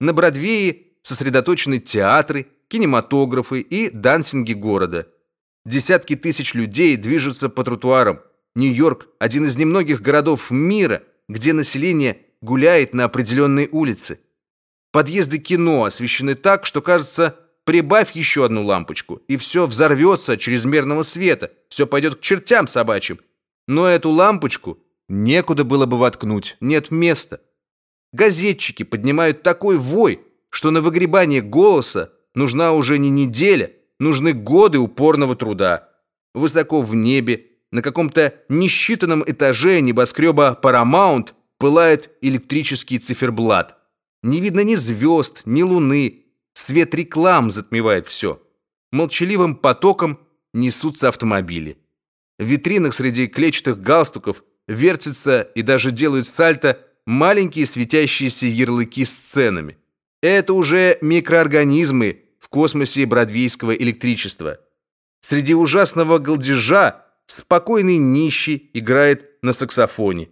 На Бродвее сосредоточены театры, кинематографы и дансинги города. Десятки тысяч людей движутся по тротуарам. Нью-Йорк один из немногих городов мира, где население гуляет на определенной улице. Подъезды кино освещены так, что кажется, прибавь еще одну лампочку, и все взорвется чрезмерного света, все пойдет к чертям собачьим. Но эту лампочку некуда было бы воткнуть, нет места. Газетчики поднимают такой вой, что на выгребание голоса нужна уже не неделя, нужны годы упорного труда. Высоко в небе, на каком-то несчитанном этаже небоскреба Paramount пылает электрический циферблат. Не видно ни звезд, ни луны. Свет реклам затмевает все. Молчаливым потоком несутся автомобили. В витринах среди клетчатых галстуков вертятся и даже делают сальто маленькие светящиеся ярлыки с ценами. Это уже микроорганизмы в космосе бродвейского электричества. Среди ужасного голдежа спокойный нищий играет на саксофоне.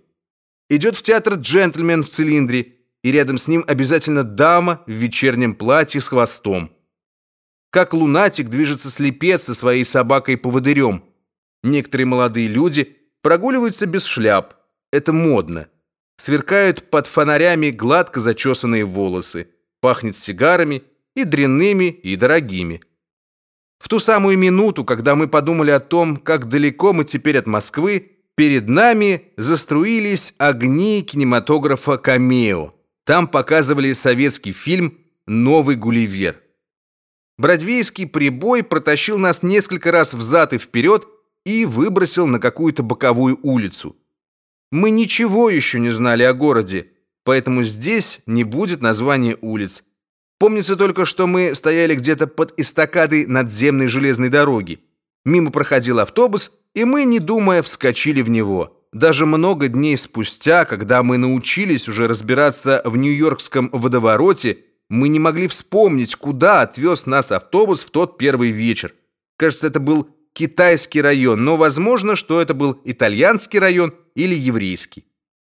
Идет в театр джентльмен в цилиндре, и рядом с ним обязательно дама в вечернем платье с хвостом. Как лунатик движется слепец со своей собакой-поводырем. Некоторые молодые люди прогуливаются без шляп. Это модно. Сверкают под фонарями гладко зачесанные волосы. Пахнет сигарами и дрянными, и дорогими. В ту самую минуту, когда мы подумали о том, как далеко мы теперь от Москвы, перед нами заструились огни кинематографа «Камео». Там показывали советский фильм «Новый Гулливер». Бродвейский прибой протащил нас несколько раз взад и вперед и выбросил на какую-то боковую улицу. Мы ничего еще не знали о городе, поэтому здесь не будет названия улиц. Помнится только, что мы стояли где-то под эстакадой надземной железной дороги. Мимо проходил автобус, и мы, не думая, вскочили в него. Даже много дней спустя, когда мы научились уже разбираться в нью-йоркском водовороте, мы не могли вспомнить, куда отвез нас автобус в тот первый вечер. Кажется, это был китайский район, но возможно, что это был итальянский район или еврейский.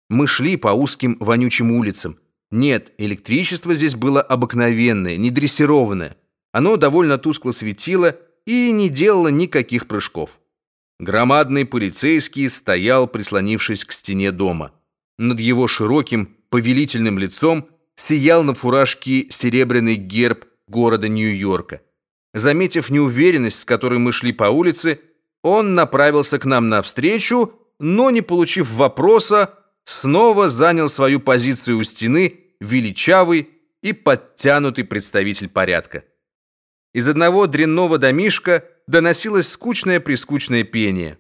Мы шли по узким вонючим улицам. Нет, электричество здесь было обыкновенное, не дрессированное. Оно довольно тускло светило и не делало никаких прыжков. Громадный полицейский стоял, прислонившись к стене дома. Над его широким, повелительным лицом сиял на фуражке серебряный герб города Нью-Йорка. Заметив неуверенность, с которой мы шли по улице, он направился к нам навстречу, но, не получив вопроса, снова занял свою позицию у стены, величавый и подтянутый представитель порядка. Из одного дрянного домишка доносилось скучное-прискучное пение.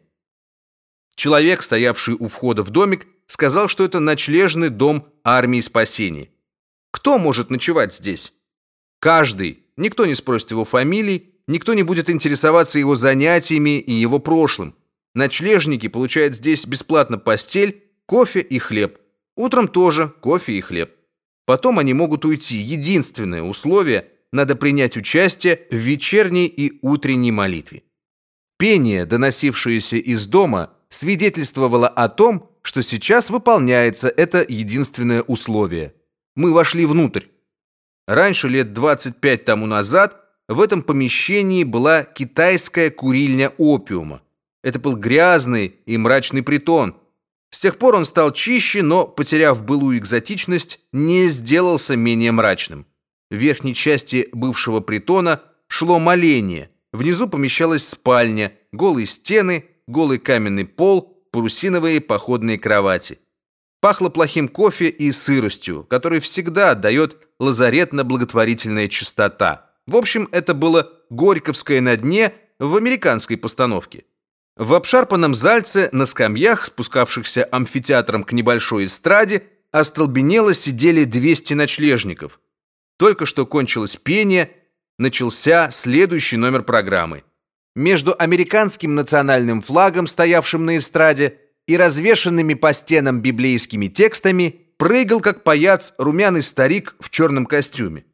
Человек, стоявший у входа в домик, сказал, что это ночлежный дом армии спасения. Кто может ночевать здесь? Каждый, Никто не спросит его фамилии, никто не будет интересоваться его занятиями и его прошлым. Ночлежники получают здесь бесплатно постель, кофе и хлеб. Утром тоже кофе и хлеб. Потом они могут уйти. Единственное условие – надо принять участие в вечерней и утренней молитве. Пение, доносившееся из дома, свидетельствовало о том, что сейчас выполняется это единственное условие. Мы вошли внутрь. Раньше, лет 25 тому назад, в этом помещении была китайская курильня опиума. Это был грязный и мрачный притон. С тех пор он стал чище, но, потеряв былую экзотичность, не сделался менее мрачным. В верхней части бывшего притона шло моление. Внизу помещалась спальня, голые стены, голый каменный пол, парусиновые походные кровати. Пахло плохим кофе и сыростью, который всегда отдает лазаретно-благотворительная чистота. В общем, это было Горьковское на дне в американской постановке. В обшарпанном зальце на скамьях, спускавшихся амфитеатром к небольшой эстраде, остолбенело сидели 200 ночлежников. Только что кончилось пение, начался следующий номер программы. Между американским национальным флагом, стоявшим на эстраде, и развешанными по стенам библейскими текстами прыгал как паяц румяный старик в черном костюме.